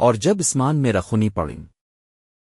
اور جب اسمان میں رخونی پڑیں۔